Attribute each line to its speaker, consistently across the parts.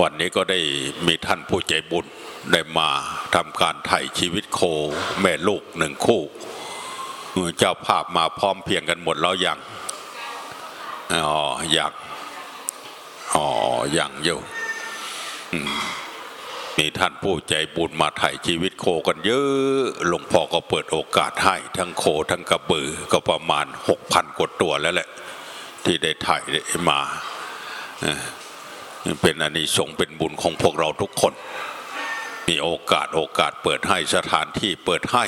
Speaker 1: วันนี้ก็ได้มีท่านผู้ใจบุญได้มาทำการไถ่ชีวิตโคแม่ลูกหนึ่งคู่ เจ้าภาพมาพร้อมเพียงกันหมดแล้วยังอ๋อยังอ๋อยังอยู่อืมมีท่านผู้ใจบุญมาไถ่ชีวิตโคกันเยอะหลวงพ่อก็เปิดโอกาสให้ทั้งโคทั้งกระบือก็ประมาณหกพันกว่าตัวแล้วแหละ ที่ได้ถ่ายมา เป็นอานิสงส์เป็นบุญของพวกเราทุกคน มีโอกาสโอกาสเปิดให้สถานที่เปิดให้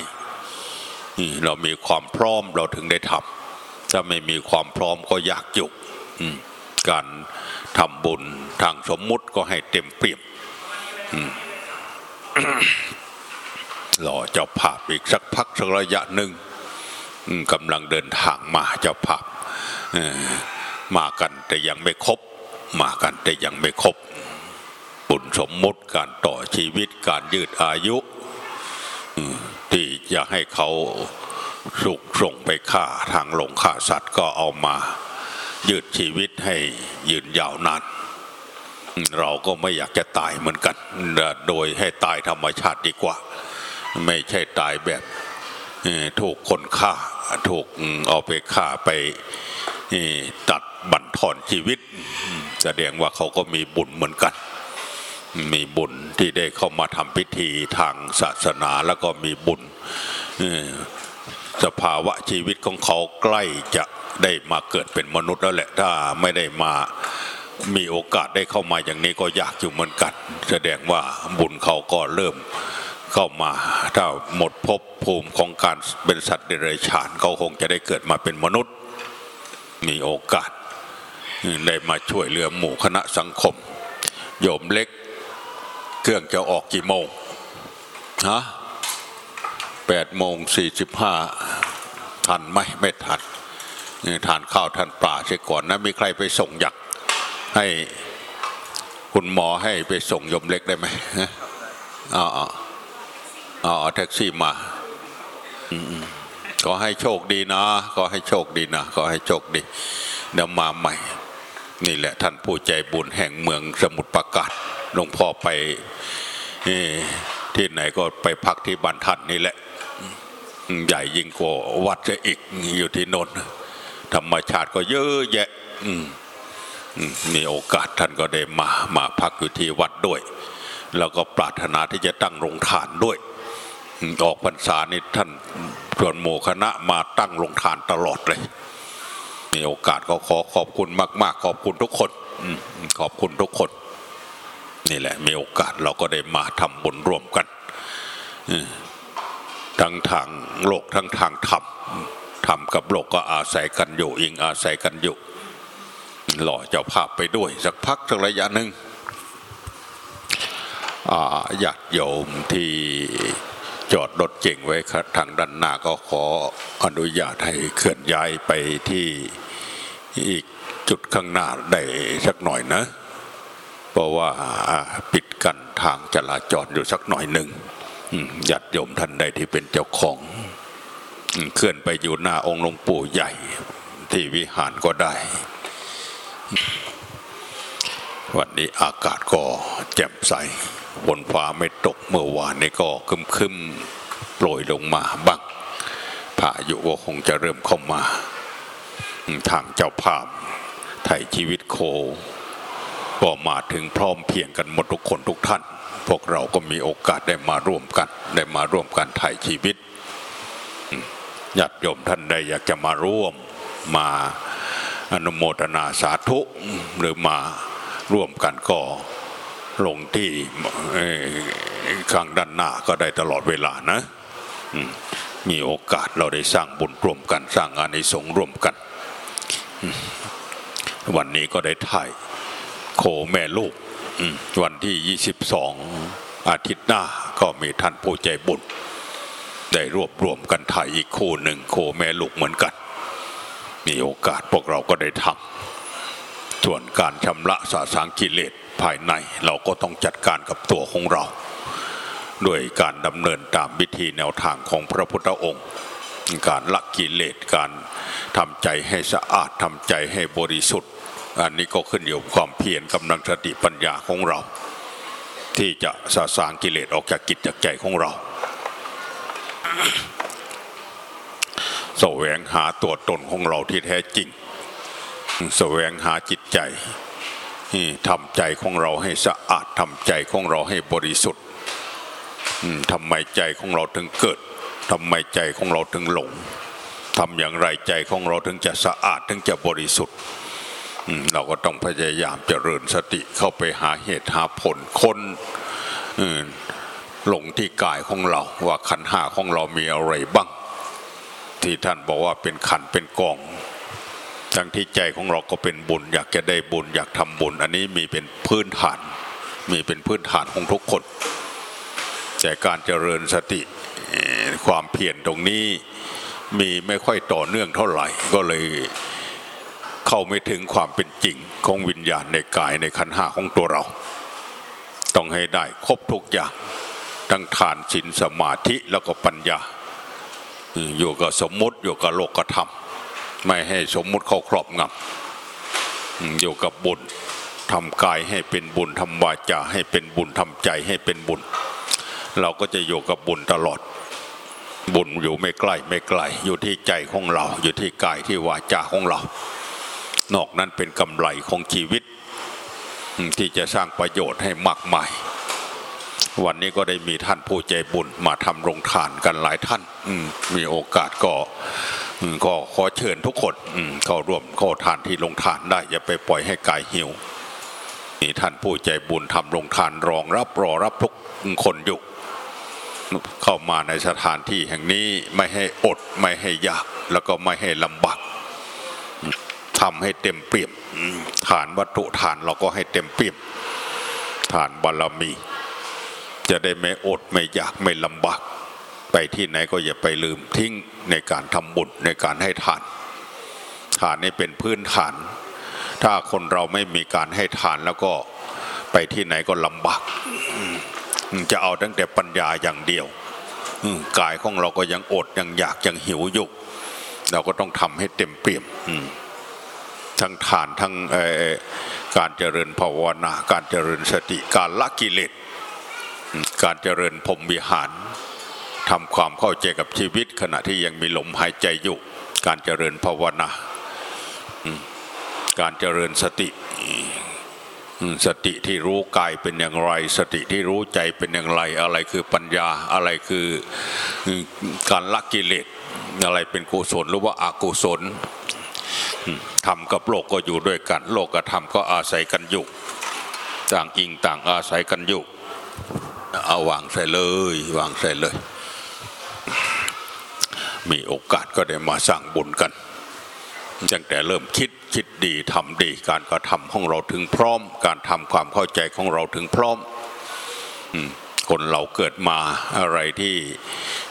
Speaker 1: เรามีความพร้อมเราถึงได้ทำถ้าไม่มีความพร้อมก็ยากอยู่การทำบุญทางสมมุติก็ให้เต็มเปี่ยมรอเจ้าภาพอีกสักพักสักระยะหนึ่งกำลังเดินทางมาเจ้าภาพมากันแต่ยังไม่ครบ มากันแต่ยังไม่ครบ บุญสมมุติการต่อชีวิตการยืดอายุ ที่จะให้เขาสุกส่งไปฆ่าทางหลงฆ่าสัตว์ก็เอามา ยืดชีวิตให้ยืนยาวนานเราก็ไม่อยากจะตายเหมือนกัน โดยให้ตายธรรมชาติดีกว่า ไม่ใช่ตายแบบถูกคนฆ่า ถูกเอาไปฆ่าไป ตัดบั่นทอนชีวิต แสดงว่าเขาก็มีบุญเหมือนกัน มีบุญที่ได้เข้ามาทำพิธีทางศาสนาแล้วก็มีบุญสภาวะชีวิตของเขาใกล้จะได้มาเกิดเป็นมนุษย์แล้วแหละถ้าไม่ได้มามีโอกาสได้เข้ามาอย่างนี้ก็ยากอยู่เหมือนกัน แสดงว่าบุญเขาก็เริ่มเข้ามา ถ้าหมดภพภูมิของการเป็นสัตว์เดรัจฉานเขาคงจะได้เกิดมาเป็นมนุษย์ มีโอกาส ได้มาช่วยเหลือหมู่คณะสังคม โยมเล็ก เครื่องจะออกกี่โมงฮะแปดโมงสี่สิบห้าทันไหมไม่ทันนี่ทานข้าวทานปลาเสียก่อนนะมีใครไปส่งอยากให้คุณหมอให้ไปส่งยมเล็กได้ไหมอ๋ออ๋ออ๋อแท็กซี่มา อืม ๆก็ให้โชคดีนะก็ให้โชคดีนะก็ให้โชคดีเดี๋ยวมาใหม่ นี่แหละท่านผู้ใจบุญแห่งเมืองสมุทรปราการหลวงพ่อไปที่ไหนก็ไปพักที่บ้านท่านนี่แหละ ใหญ่ยิ่งกว่าวัดจะอีกอยู่ที่นนท์ธรรมชาติก็เยอะแยะมีโอกาสท่านก็ได้มามาพักอยู่ที่วัดด้วย แล้วก็ปรารถนาที่จะตั้งโรงทานด้วย ออกพรรษานี่ท่านส่วนหมู่คณะมาตั้งโรงทานตลอดเลย มีโอกาสก็ขอขอบคุณมาก ๆ ขอบคุณทุกคนขอบคุณทุกคน นี่แหละ มีโอกาสเราก็ได้มาทำบุญร่วมกันทั้งทางโลกทั้งทางธรรมธรรมกับโลกก็อาศัยกันอยู่อิงอาศัยกันอยู่หล่อเจ้าภาพไปด้วย สักพักสักระยะหนึ่งอ่าญาติโยมที่ จอดรถเก่งไว้ทางด้านหน้าก็ขออนุญาตให้เคลื่อนย้ายไปที่อีกจุดข้างหน้าได้สักหน่อยนะ เพราะว่าปิดกันทางจราจรอยู่สักหน่อยหนึ่งอืมญาติโยมท่านใดที่เป็นเจ้าของเคลื่อนไปอยู่หน้าองค์หลวงปู่ใหญ่ที่วิหารก็ได้ วันนี้อากาศก็แจ่มใส ฝนฟ้าไม่ตกเมื่อวานนี้ก็คึมคึมๆโปรยลงมาบ้างพายุก็คงจะเริ่มเข้ามา ทางเจ้าภาพไทยชีวิตโคก็มาถึงพร้อมเพียงกันหมดทุกคนทุกท่าน พวกเราก็มีโอกาสได้มาร่วมกัน ได้มาร่วมกันถ่ายชีวิตญาติโยมท่านใดอยากจะมาร่วมมาอนุโมทนาสาธุหรือมาร่วมกันก็ ลงที่ข้างด้านหน้าก็ได้ตลอดเวลานะ มีโอกาสเราได้สร้างบุญร่วมกันสร้างงานในสงร่วมกัน วันนี้ก็ได้ถ่ายโคแม่ลูกวันที่ 22 อาทิตย์หน้าก็มีท่านผู้ใจบุญได้รวบรวมกันถ่ายอีกคู่หนึ่งโคแม่ลูกเหมือนกัน มีโอกาสพวกเราก็ได้ทำส่วนการชำระสาสางกิเลส ภายใน เราก็ต้องจัดการกับตัวของเรา ด้วยการดำเนินตามวิธีแนวทางของพระพุทธองค์ การละกิเลสการทำใจให้สะอาดทำใจให้บริสุทธิ์ อันนี้ก็ขึ้นอยู่กับความเพียรกำลังสติปัญญาของเรา ที่จะสะสางกิเลสออกจากกิจจากใจของเราแสวงหาตัวตนของเราที่แท้จริง แสวงหาจิตใจ ที่ทำใจของเราให้สะอาดทำใจของเราให้บริสุทธิ์ทำไมใจของเราถึงเกิดทำไมใจของเราถึงหลงทำอย่างไรใจของเราถึงจะสะอาดถึงจะบริสุทธิ์เราก็ต้องพยายามเจริญสติเข้าไปหาเหตุหาผลคนหลงที่กายของเราว่าขันห้าของเรามีอะไรบ้าง ที่ท่านบอกว่าเป็นขันเป็นกอง ทั้งที่ใจของเราก็เป็นบุญ อยากจะได้บุญอยากทำบุญ อันนี้มีเป็นพื้นฐาน มีเป็นพื้นฐานของทุกคน แต่การเจริญสติความเพียรตรงนี้มีไม่ค่อยต่อเนื่องเท่าไหร่ ก็เลยเข้าไม่ถึงความเป็นจริงของวิญญาณในกายในขันห้าของตัวเรา ต้องให้ได้ครบทุกอย่างทั้งทานศีลสมาธิแล้วก็ปัญญา อยู่กับสมมติอยู่กับโลกธรรม ไม่ให้สมมุติเขาครอบงำอยู่กับบุญทำกายให้เป็นบุญทำวาจาให้เป็นบุญทำใจให้เป็นบุญ เราก็จะอยู่กับบุญตลอด บุญอยู่ไม่ใกล้ไม่ไกลอยู่ที่ใจของเรา อยู่ที่กายที่วาจาของเรา นอกนั้นเป็นกำไรของชีวิต ที่จะสร้างประโยชน์ให้มากมาย วันนี้ก็ได้มีท่านผู้ใจบุญมาทำโรงทานกันหลายท่านมมีโอกาสก็ก็ขอเชิญทุกคนเข้าร่วมเข้าทานที่โรงทานได้ อย่าไปปล่อยให้กายหิวมีท่านผู้ใจบุญทำโรงทานรองรับรอรับทุกคนอยู่เข้ามาในสถานที่แห่งนี้ไม่ให้อดไม่ให้ยาก แล้วก็ไม่ให้ลำบากทำให้เต็มเปี่ยมอืมฐานวัตถุฐานเราก็ให้เต็มเปี่ยมฐานบารมี จะได้ไม่อดไม่อยากไม่ลำบาก ไปที่ไหนก็อย่าไปลืมทิ้งในการทำบุญในการให้ทาน ทานนี่เป็นพื้นฐาน ถ้าคนเราไม่มีการให้ทานแล้วก็ไปที่ไหนก็ลำบาก จะเอาตั้งแต่ปัญญาอย่างเดียวกายของเราก็ยังอดยังอยากยังหิวอยู่เราก็ต้องทำให้เต็มเปี่ยมทั้งทานทั้งการเจริญภาวนา การเจริญสติการละกิเลส การเจริญพรมวิหารทำความเข้าใจกับชีวิตขณะที่ยังมีลมหายใจอยู่ การเจริญภาวนาการเจริญสติ สติที่รู้กายเป็นอย่างไร สติที่รู้ใจเป็นอย่างไร อะไรคือปัญญาอะไรคือการละกิเลสอะไรเป็นกุศลหรือว่าอากุศลอืมธรรมกับโลกก็อยู่ด้วยกัน โลกกับธรรมก็อาศัยกันอยู่ ต่างอิงต่างอาศัยกันอยู่ เอาวางใส่เลยวางใส่เลย มีโอกาสก็ได้มาสร้างบุญกันตั้งแต่เริ่มคิดคิดดีทำดี การกระทำของเราถึงพร้อม การทำความเข้าใจของเราถึงพร้อมอืมคนเราเกิดมาอะไรที่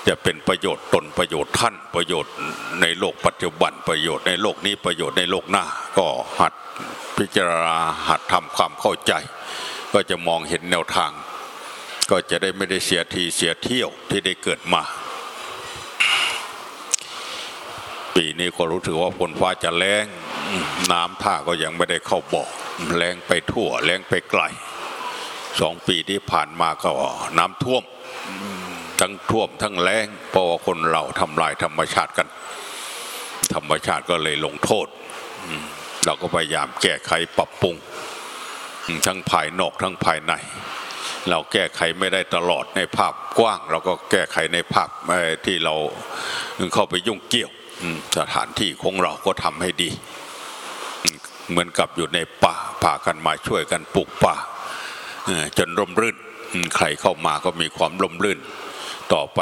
Speaker 1: จะเป็นประโยชน์ตนประโยชน์ท่านประโยชน์ในโลกปัจจุบันประโยชน์ในโลกนี้ประโยชน์ในโลกหน้า ก็หัดพิจารณาหัดทำความเข้าใจ ก็จะมองเห็นแนวทาง ก็จะได้ไม่ได้เสียทีเสียเที่ยวที่ได้เกิดมา ปีนี้ก็รู้สึกว่าฝนฟ้าจะแรงน้ำท่าก็ยังไม่ได้เข้าบ่อแรงไปทั่วแรงไปไกลสองปีที่ผ่านมาก็น้ำท่วม ทั้งท่วมทั้งแรงเพราะว่าคนเราทำลายธรรมชาติกัน ธรรมชาติก็เลยลงโทษเราก็พยายามแก้ไขปรับปรุง ทั้งภายนอกทั้งภายใน เราแก้ไขไม่ได้ตลอดในภาพกว้าง เราก็แก้ไขในภาพที่เราเข้าไปยุ่งเกี่ยวสถานที่ของเราก็ทำให้ดี เหมือนกับอยู่ในป่าพากันมาช่วยกันปลูกป่าจนร่มรื่นใครเข้ามาก็มีความร่มรื่น ต่อไป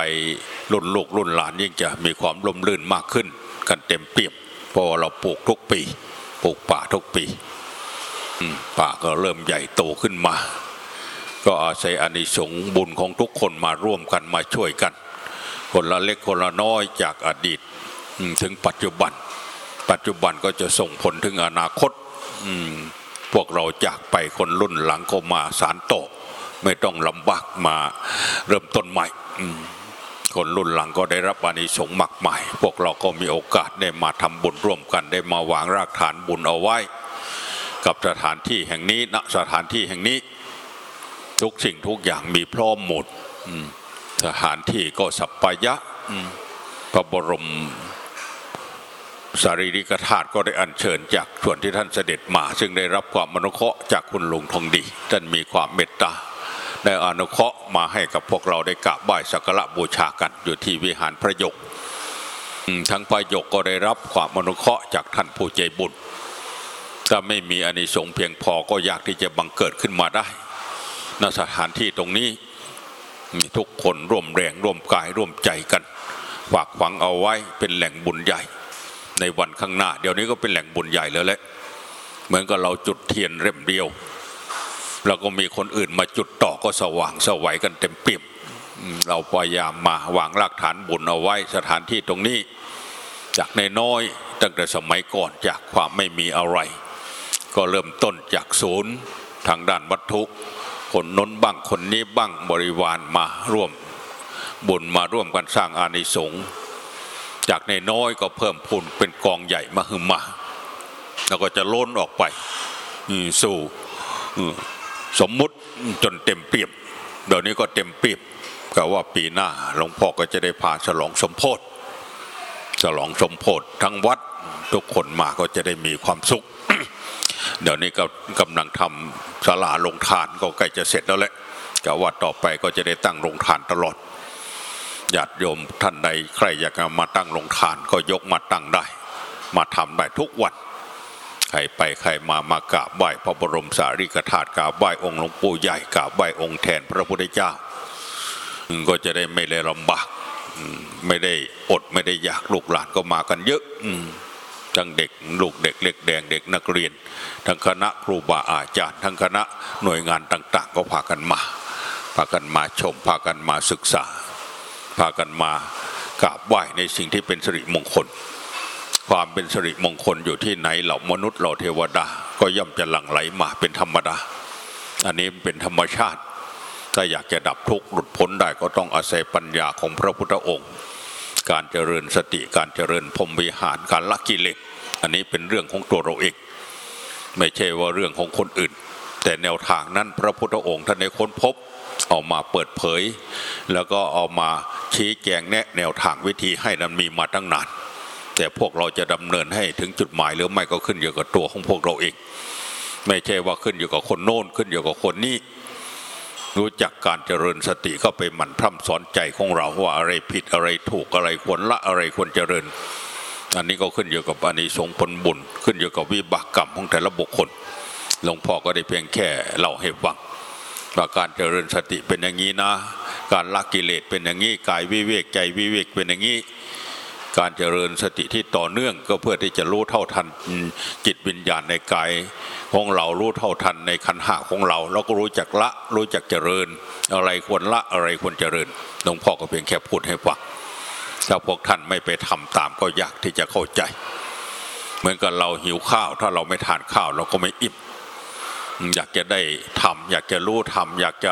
Speaker 1: รุ่นลูกรุ่นหลานยิ่งจะมีความร่มรื่นมากขึ้น กันเต็มเปี่ยมเพราะเราปลูกทุกปี ปลูกป่าทุกปีป่าก็เริ่มใหญ่โตขึ้นมา ก็อาศัยอานิสงส์บุญของทุกคนมาร่วมกันมาช่วยกัน คนละเล็กคนละน้อยจากอดีตถึงปัจจุบัน ปัจจุบันก็จะส่งผลถึงอนาคตพวกเราจากไปคนรุ่นหลังก็มาสารโตไม่ต้องลำบากมาเริ่มต้นใหม่คนรุ่นหลังก็ได้รับอานิสงส์มากมาย พวกเราก็มีโอกาสได้มาทำบุญร่วมกันได้มาวางรากฐานบุญเอาไว้ กับสถานที่แห่งนี้ณสถานที่แห่งนี้ ทุกสิ่งทุกอย่างมีพร้อมหมดสถานที่ก็สัปปายะพระบรมสารีริกธาตุก็ได้อัญเชิญจากส่วนที่ท่านเสด็จมา ซึ่งได้รับความมนุเคราะห์จากคุณลุงทองดี ท่านมีความเมตตาได้อนุเคราะห์มาให้กับพวกเราได้กราบไหว้สักการะบูชากันอยู่ที่วิหารพระยกทั้งพระยกก็ได้รับความมนุเคราะห์จากท่านผู้ใจบุญถ้าไม่มีอานิสงส์เพียงพอก็อยากที่จะบังเกิดขึ้นมาได้ ณสถานที่ตรงนี้มีทุกคนร่วมแรงร่วมกายร่วมใจกันฝากฝังเอาไว้เป็นแหล่งบุญใหญ่ ในวันข้างหน้า เดี๋ยวนี้ก็เป็นแหล่งบุญใหญ่แล้วแหละเหมือนกับเราจุดเทียนเล่มเดียวแล้วก็มีคนอื่นมาจุดต่อก็สว่างสวัยกันเต็มเปี่ยมเราพยายามมาวางรากฐานบุญเอาไว้สถานที่ตรงนี้ จากในน้อยตั้งแต่สมัยก่อนจากความไม่มีอะไร ก็เริ่มต้นจากศูนย์ทางด้านวัตถุ คนน้นบ้างคนนี้บ้างบริวารมาร่วม บุญมาร่วมกันสร้างอานิสงส์จากในน้อยก็เพิ่มพูนเป็นกองใหญ่มาหึมมา แล้วก็จะล้นออกไปสู่สมมุติจนเต็มเปี่ยมเดี๋ยวนี้ก็เต็มเปี่ยมก็ว่าปีหน้าหลวงพ่อก็จะได้พาฉลองสมโพธิฉลองสมโพธิทั้งวัดทุกคนมาก็จะได้มีความสุข เดี๋ยวนี้ก็กำลังทำศาลาลงทานก็ใกล้จะเสร็จแล้วแหละก็ว่าต่อไปก็จะได้ตั้งโรงทานตลอดญาติโยมท่านใดใครอยากจะมาตั้งโรงทานก็ยกมาตั้งได้ มาทำได้ทุกวันใครไปใครมามากราบไหว้พระบรมสารีริกธาตุกราบไหว้องค์หลวงปู่ใหญ่กราบไหว้องค์แทนพระพุทธเจ้า ก็จะได้ไม่ได้ลำบากไม่ได้อดไม่ได้อยากลูกหลานก็มากันเยอะอื ทั้งเด็กลูกเด็กเล็กแดงเด็กนักเรียน ทั้งคณะครูบาอาจารย์ ทั้งคณะหน่วยงานต่าง ๆ ก็พากันมา พากันมาชม พากันมาศึกษา พากันมากราบไหว้ในสิ่งที่เป็นสิริมงคล ความเป็นสิริมงคลอยู่ที่ไหนเหล่ามนุษย์เหล่าเทวดา ก็ย่อมจะหลั่งไหลมาเป็นธรรมดา อันนี้เป็นธรรมชาติถ้าอยากจะดับทุกข์หลุดพ้นได้ก็ต้องอาศัยปัญญาของพระพุทธองค์ การเจริญสติการเจริญพรมวิหารการละกิเลสอันนี้เป็นเรื่องของตัวเราเองไม่ใช่ว่าเรื่องของคนอื่น แต่แนวทางนั้นพระพุทธองค์ท่านได้ค้นพบเอามาเปิดเผย แล้วก็เอามาชี้แจงแนะแนวทางวิธีให้นั้นมีมาตั้งนานแต่พวกเราจะดำเนินให้ถึงจุดหมายหรือไม่ก็ขึ้นอยู่กับตัวของพวกเราเอง ไม่ใช่ว่าขึ้นอยู่กับคนโน้นขึ้นอยู่กับคนนี้ รู้จักการเจริญสติก็ไปหมั่นพร่ำสอนใจของเราว่าอะไรผิดอะไรถูกอะไรควรละอะไรควรเจริญ อันนี้ก็ขึ้นอยู่กับอานิสงส์ผลบุญ ขึ้นอยู่กับวิบากกรรมของแต่ละบุคคลหลวงพ่อก็ได้เพียงแค่เล่าให้ฟังว่าการเจริญสติเป็นอย่างนี้นะ การละกิเลสเป็นอย่างนี้กายวิเวกใจวิเวกเป็นอย่างนี้ การเจริญสติที่ต่อเนื่องก็เพื่อที่จะรู้เท่าทันจิตวิญญาณในกายของเรารู้เท่าทันในขันห้าของเราเราก็รู้จักละรู้จักเจริญ อะไรควรละอะไรควรเจริญหลวงพ่อก็เพียงแค่พูดให้ฟังถ้าพวกท่านไม่ไปทำตามก็ยากที่จะเข้าใจ เหมือนกับเราหิวข้าว ถ้าเราไม่ทานข้าวเราก็ไม่อิ่มอยากจะได้ทำอยากจะรู้ทำอยากจะ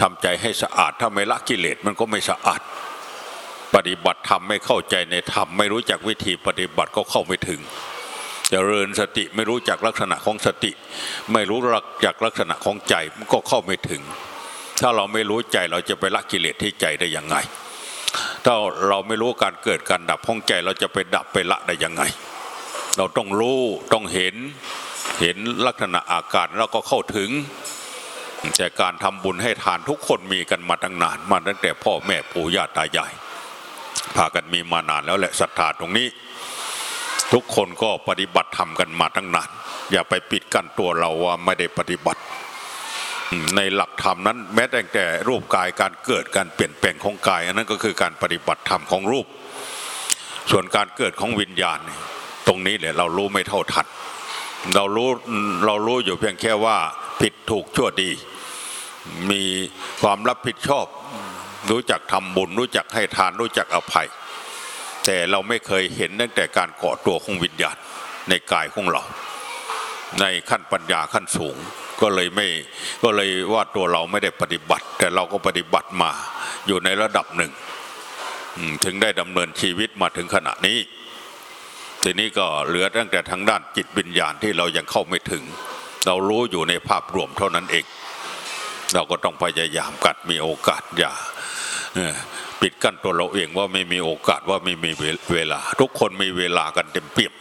Speaker 1: ทำใจให้สะอาด ถ้าไม่ละกิเลสมันก็ไม่สะอาด ปฏิบัติธรรมไม่เข้าใจในธรรมไม่รู้จักวิธีปฏิบัติก็เข้าไม่ถึงเจริญสติไม่รู้จักลักษณะของสติ ไม่รู้จักลักษณะของใจมันก็เข้าไม่ถึง ถ้าเราไม่รู้ใจเราจะไปละกิเลสที่ใจได้ยังไง ถ้าเราไม่รู้การเกิดการดับของใจเราจะไปดับไปละได้ยังไง เราต้องรู้ต้องเห็นเห็นลักษณะอาการแล้วก็เข้าถึงแต่การทำบุญให้ทานทุกคนมีกันมาตั้งนานมาตั้งแต่พ่อแม่ปู่ย่าตายาย พากันมีมานานแล้วแหละศรัทธาตรงนี้ ทุกคนก็ปฏิบัติทำกันมาตั้งนานอย่าไปปิดกั้นตัวเราว่าไม่ได้ปฏิบัติ ในหลักธรรมนั้น แม้แต่แต่รูปกายการเกิดการเปลี่ยนแปลงของกายอันนั้นก็คือการปฏิบัติธรรมของรูป ส่วนการเกิดของวิญญาณ ตรงนี้แหละเรารู้ไม่เท่าทันเรารู้เรารู้อยู่เพียงแค่ว่าผิดถูกชั่วดี มีความรับผิดชอบ รู้จักทำบุญ รู้จักให้ทานรู้จักอภัย แต่เราไม่เคยเห็นตั้งแต่การเกาะตัวของวิญญาณในกายของเรา ในขั้นปัญญาขั้นสูงก็เลยไม่ก็เลยว่าตัวเราไม่ได้ปฏิบัติ แต่เราก็ปฏิบัติมาอยู่ในระดับหนึ่ง ถึงได้ดำเนินชีวิตมาถึงขณะนี้ทีนี้ก็เหลือตั้งแต่ทางด้านจิตวิญญาณที่เรายังเข้าไม่ถึง เรารู้อยู่ในภาพรวมเท่านั้นเอง เราก็ต้องพยายามกัดมีโอกาสอย่า ปิดกั้นตัวเราเองว่าไม่มีโอกาสว่าไม่มีเวลา ทุกคนมีเวลากันเต็มเปี่ยม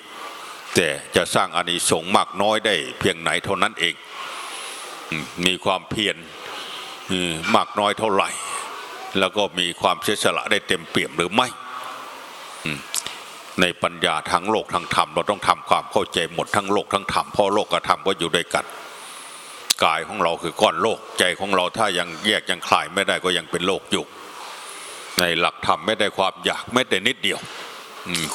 Speaker 1: แต่จะสร้างอานิสงส์มากน้อยได้ เพียงไหนเท่านั้นเอง มีความเพียรมากน้อยเท่าไหร่ แล้วก็มีความเสียสละได้เต็มเปี่ยมหรือไม่ในปัญญาทั้งโลกทั้งธรรมเราต้องทำความเข้าใจหมดทั้งโลกทั้งธรรมเพราะโลกกับธรรมก็อยู่ด้วยกันกายของเราคือก้อนโลกใจของเราถ้ายังแยกยังคลายไม่ได้ก็ยังเป็นโลกอยู่ ในหลักธรรมไม่ได้ความอยากไม่แต่นิดเดียว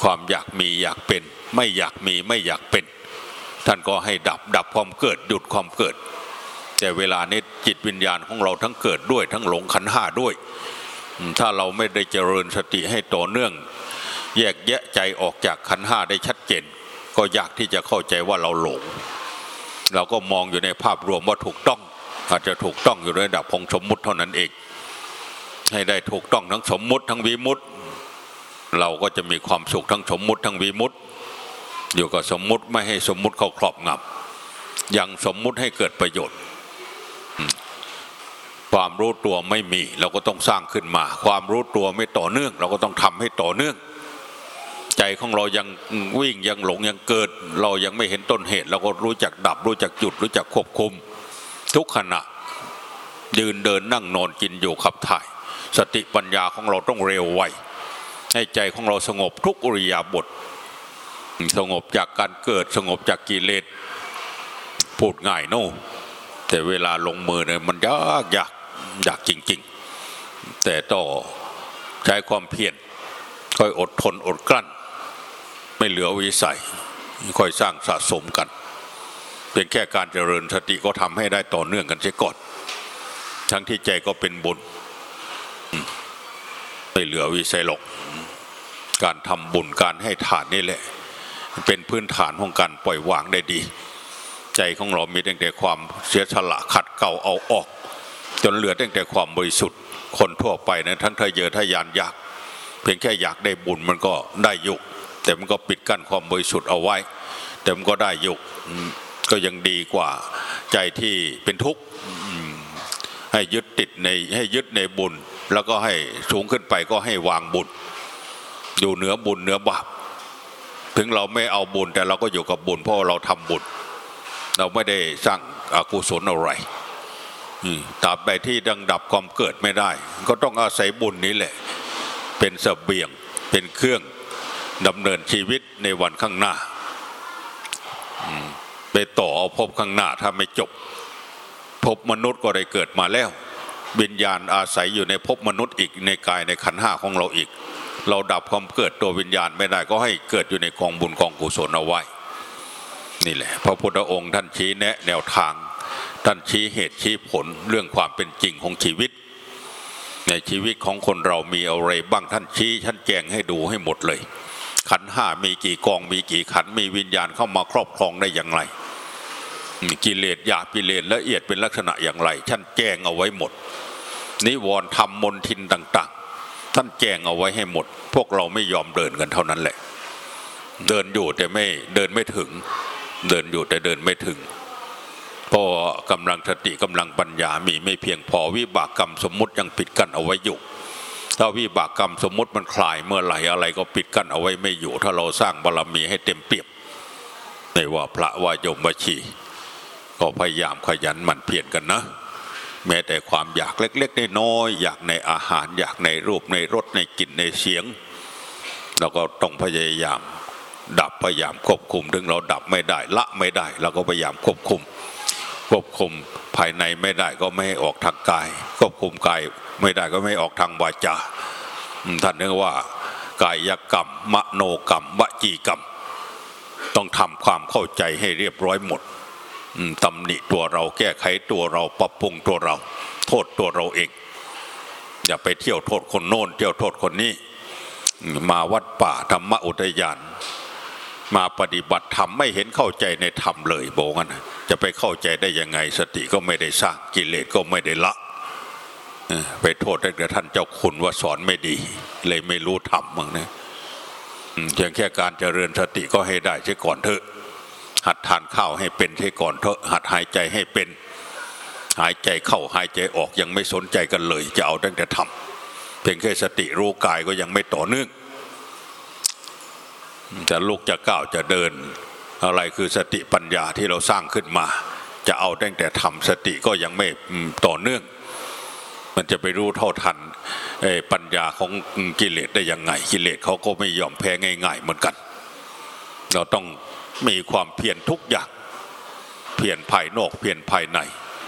Speaker 1: ความอยากมีอยากเป็น ไม่อยากมีไม่อยากเป็น ท่านก็ให้ดับดับความเกิดหยุดความเกิด แต่เวลานี้จิตวิญญาณของเราทั้งเกิดด้วย ทั้งหลงขันห้าด้วย ถ้าเราไม่ได้เจริญสติให้ต่อเนื่อง แยกแยะใจออกจากขันห้าได้ชัดเจน ก็ยากที่จะเข้าใจว่าเราหลง เราก็มองอยู่ในภาพรวมว่าถูกต้อง อาจจะถูกต้องอยู่ในระดับของสมมุติเท่านั้นเอง ให้ได้ถูกต้องทั้งสมมุติทั้งวิมุติเราก็จะมีความสุขทั้งสมมุติทั้งวิมุติอยู่กับสมมุติไม่ให้สมมุติเขาครอบงำยังสมมุติให้เกิดประโยชน์ ความรู้ตัวไม่มีเราก็ต้องสร้างขึ้นมา ความรู้ตัวไม่ต่อเนื่อง เราก็ต้องทำให้ต่อเนื่อง ใจของเรายังวิ่งยังหลงยังเกิด เรายังไม่เห็นต้นเหตุ เราก็รู้จักดับ รู้จักหยุด รู้จักควบคุม ทุกขณะยืนเดินนั่งนอนกินอยู่ขับถ่าย สติปัญญาของเราต้องเร็วไวให้ใจของเราสงบทุกอริยาบท สงบจากการเกิดสงบจากกิเลสพูดง่ายโน่แต่เวลาลงมือเนี่ยมันยากยากยากจริง ๆ แต่ต้อใช้ความเพียรค่อยอดทนอดกลั้น ไม่เหลือวิสัย ค่อยสร้างสะสมกันเพียงแค่การเจริญสติก็ทำให้ได้ต่อเนื่องกันเสียก่อน ทั้งที่ใจก็เป็นบุญ ไม่เหลือวิสัยหรอกการทำบุญการให้ทานนี่แหละ เป็นพื้นฐานของการปล่อยวางได้ดี ใจของเรามีตั้งแต่ความเสียสละขัดเกลาเอาออก จนเหลือตั้งแต่ความบริสุทธิ์คนทั่วไปนะทั้งทะเยอทะยานอยาก เพียงแค่อยากได้บุญมันก็ได้ยุกแต่มันก็ปิดกั้นความบริสุทธิ์เอาไว้ แต่มันก็ได้ยุกก็ยังดีกว่าใจที่เป็นทุกข์ให้ยึดติดในให้ยึดในบุญ แล้วก็ให้สูงขึ้นไปก็ให้วางบุญอยู่เหนือบุญเหนือบาปถึงเราไม่เอาบุญแต่เราก็อยู่กับบุญเพราะเราทำบุญ เราไม่ได้สร้างอากุศลอะไรอืมตราบใดที่ดังดับความเกิดไม่ได้ ก็ต้องอาศัยบุญนี้แหละ เป็นเสบียงเป็นเครื่องดำเนินชีวิตในวันข้างหน้าไปต่อเอาพบข้างหน้าถ้าไม่จบ พบมนุษย์ก็ได้เกิดมาแล้ว วิญญาณอาศัยอยู่ในภพมนุษย์อีกในกายในขันห้าของเราอีก เราดับความเกิดตัววิญญาณไม่ได้ก็ให้เกิดอยู่ในกองบุญกองกุศลเอาไว้ นี่แหละ พระพุทธองค์ท่านชี้แนะแนวทาง ท่านชี้เหตุชี้ผลเรื่องความเป็นจริงของชีวิต ในชีวิตของคนเรามีอะไรบ้างท่านชี้ท่านแจงให้ดูให้หมดเลย ขันห้ามีกี่กองมีกี่ขันมีวิญญาณเข้ามาครอบครองได้อย่างไร กิเลสหยาบกิเลสละเอียดเป็นลักษณะอย่างไรท่านแจ้งเอาไว้หมด นิวรณ์ธรรมมนทินต่าง ๆ ท่านแจ้งเอาไว้ให้หมด พวกเราไม่ยอมเดินกันเท่านั้นแหละ เดินอยู่แต่ไม่เดินไม่ถึง เดินอยู่แต่เดินไม่ถึงพราะกำลังสติกำลังปัญญามีไม่เพียงพอวิบากกรรมสมมุติยังปิดกั้นเอาไว้อยู่ถ้าวิบากกรรมสมมุติมันคลายเมื่อไหร่อะไรก็ปิดกั้นเอาไว้ไม่อยู่ ถ้าเราสร้างบารมีให้เต็มเปี่ยมไม่ว่าพระว่าโยมว่าชี ก็พยายามขยันหมั่นเพียรกันนะ แม้แต่ความอยากเล็กๆน้อยๆอยากในอาหาร อยากในรูปในรสในกลิ่นในเสียง เราก็ต้องพยายาม ดับพยายามควบคุมถึงเราดับไม่ได้ละไม่ได้เราก็พยายามควบคุม ควบคุมภายในไม่ได้ก็ไม่ให้ออกทางกาย ควบคุมกายไม่ได้ก็ไม่ออกทางวาจาท่านเรียกว่ากายกรรม มโนกรรมวจีกรรม ต้องทำความเข้าใจให้เรียบร้อยหมด ตำหนิตัวเราแก้ไขตัวเราปรับปรุงตัวเรา โทษตัวเราเอง อย่าไปเที่ยวโทษคนโน้นเที่ยวโทษคนนี้ มาวัดป่าธรรมอุทยาน มาปฏิบัติธรรมไม่เห็นเข้าใจในธรรมเลยบอกกันะจะไปเข้าใจได้ยังไงสติก็ไม่ได้สร้างกิเลสก็ไม่ได้ละไปโทษแต่ท่านเจ้าคุณว่าสอนไม่ดี เลยไม่รู้ธรรมมั้งนะอืมเพียงแค่การเจริญสติก็ให้ได้ใช่ก่อนเถอะ หัดทานข้าวให้เป็นที่ก่อนเถอะหัดหายใจให้เป็น หายใจเข้าหายใจออกยังไม่สนใจกันเลย จะเอาตั้งแต่ทำเพียงแค่สติรู้กายก็ยังไม่ต่อเนื่องจะลุกจะก้าวจะเดิน อะไรคือสติปัญญาที่เราสร้างขึ้นมา จะเอาตั้งแต่ทำสติก็ยังไม่ต่อเนื่อง มันจะไปรู้เท่าทันปัญญาของกิเลสได้ยังไง กิเลสเขาก็ไม่ยอมแพ้ง่าย ๆ เหมือนกัน เราต้อง มีความเพียรทุกอย่าง เพียรภายนอกเพียรภายใน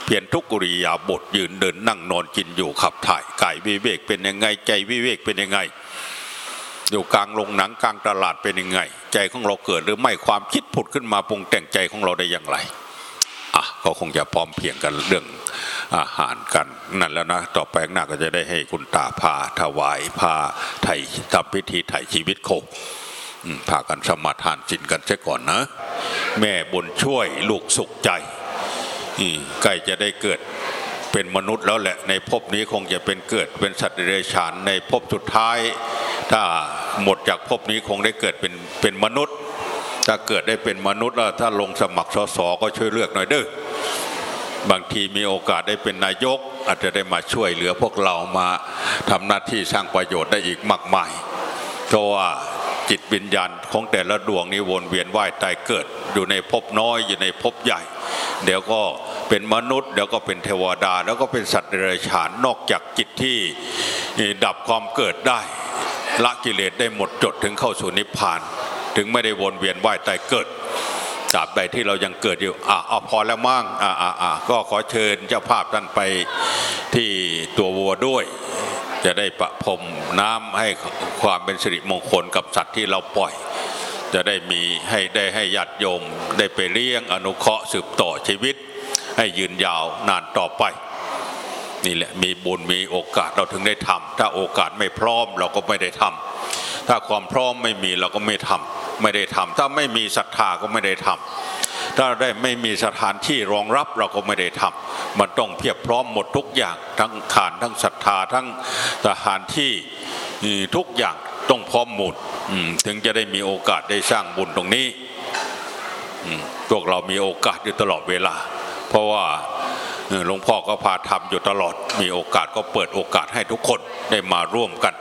Speaker 1: เพียรทุกกุริยาบทยืนเดินนั่งนอนกินอยู่ขับถ่ายกายวิเวกเป็นยังไงใจวิเวกเป็นยังไง อยู่กลางโรงหนังกลางตลาดเป็นยังไง ใจของเราเกิดหรือไม่ความคิดผุดขึ้นมาปรุงแต่งใจของเราได้อย่างไรอะก็คงจะพร้อมเพียงกันเรื่องอาหารกันนั่นแล้วนะ ต่อไปหน้าก็จะได้ให้คุณตาพาถวายพาไถ่ทำพิธีไถ่ชีวิตโค พากันสมาทานจินกันเสียก่อนนะ แม่บุญช่วยลูกสุขใจใกล้จะได้เกิดเป็นมนุษย์แล้วแหละในภพนี้คงจะเป็นเกิดเป็นสัตว์เดรัจฉานในภพสุดท้าย ถ้าหมดจากภพนี้คงได้เกิดเป็นเป็นมนุษย์ ถ้าเกิดได้เป็นมนุษย์แล้วถ้าลงสมัครสสก็ช่วยเลือกหน่อยเด้อบางทีมีโอกาสได้เป็นนายก อาจจะได้มาช่วยเหลือพวกเรามาทำหน้าที่สร้างประโยชน์ได้อีกมากมายเพราะว่า จิตวิญญาณของแต่ละดวงนี้วนเวียนว่ายตายเกิด อยู่ในภพน้อยอยู่ในภพใหญ่ เดี๋ยวก็เป็นมนุษย์ เดี๋ยวก็เป็นเทวดา แล้วก็เป็นสัตว์เดรัจฉานนอกจากจิตที่ดับความเกิดได้ ละกิเลสได้หมดจดถึงเข้าสู่นิพพาน ถึงไม่ได้วนเวียนว่ายตายเกิดตราบใดที่เรายังเกิดอยู่อะเอาพอแล้วมั่งอะอะอะก็ขอเชิญเจ้าภาพท่านไปที่ตัววัวด้วย จะได้ประพรมน้ำให้ความเป็นสิริมงคลกับสัตว์ที่เราปล่อย จะได้มีให้ได้ให้ญาติโยม ได้ไปเลี้ยงอนุเคราะห์สืบต่อชีวิต ให้ยืนยาวนานต่อไป นี่แหละมีบุญมีโอกาสเราถึงได้ทำถ้าโอกาสไม่พร้อมเราก็ไม่ได้ทำถ้าความพร้อมไม่มีเราก็ไม่ทำไม่ได้ทำถ้าไม่มีศรัทธาก็ไม่ได้ทำ ถ้าได้ไม่มีสถานที่รองรับเราก็ไม่ได้ทำมันต้องเพียบพร้อมหมดทุกอย่างทั้งฐานทั้งศรัทธาทั้งสถานที่ทุกอย่างต้องพร้อมหมดถึงจะได้มีโอกาสได้สร้างบุญตรงนี้พวกเรามีโอกาสอยู่ตลอดเวลา เพราะว่าหลวงพ่อก็พาทำอยู่ตลอด มีโอกาสก็เปิดโอกาสให้ทุกคนได้มาร่วมกัน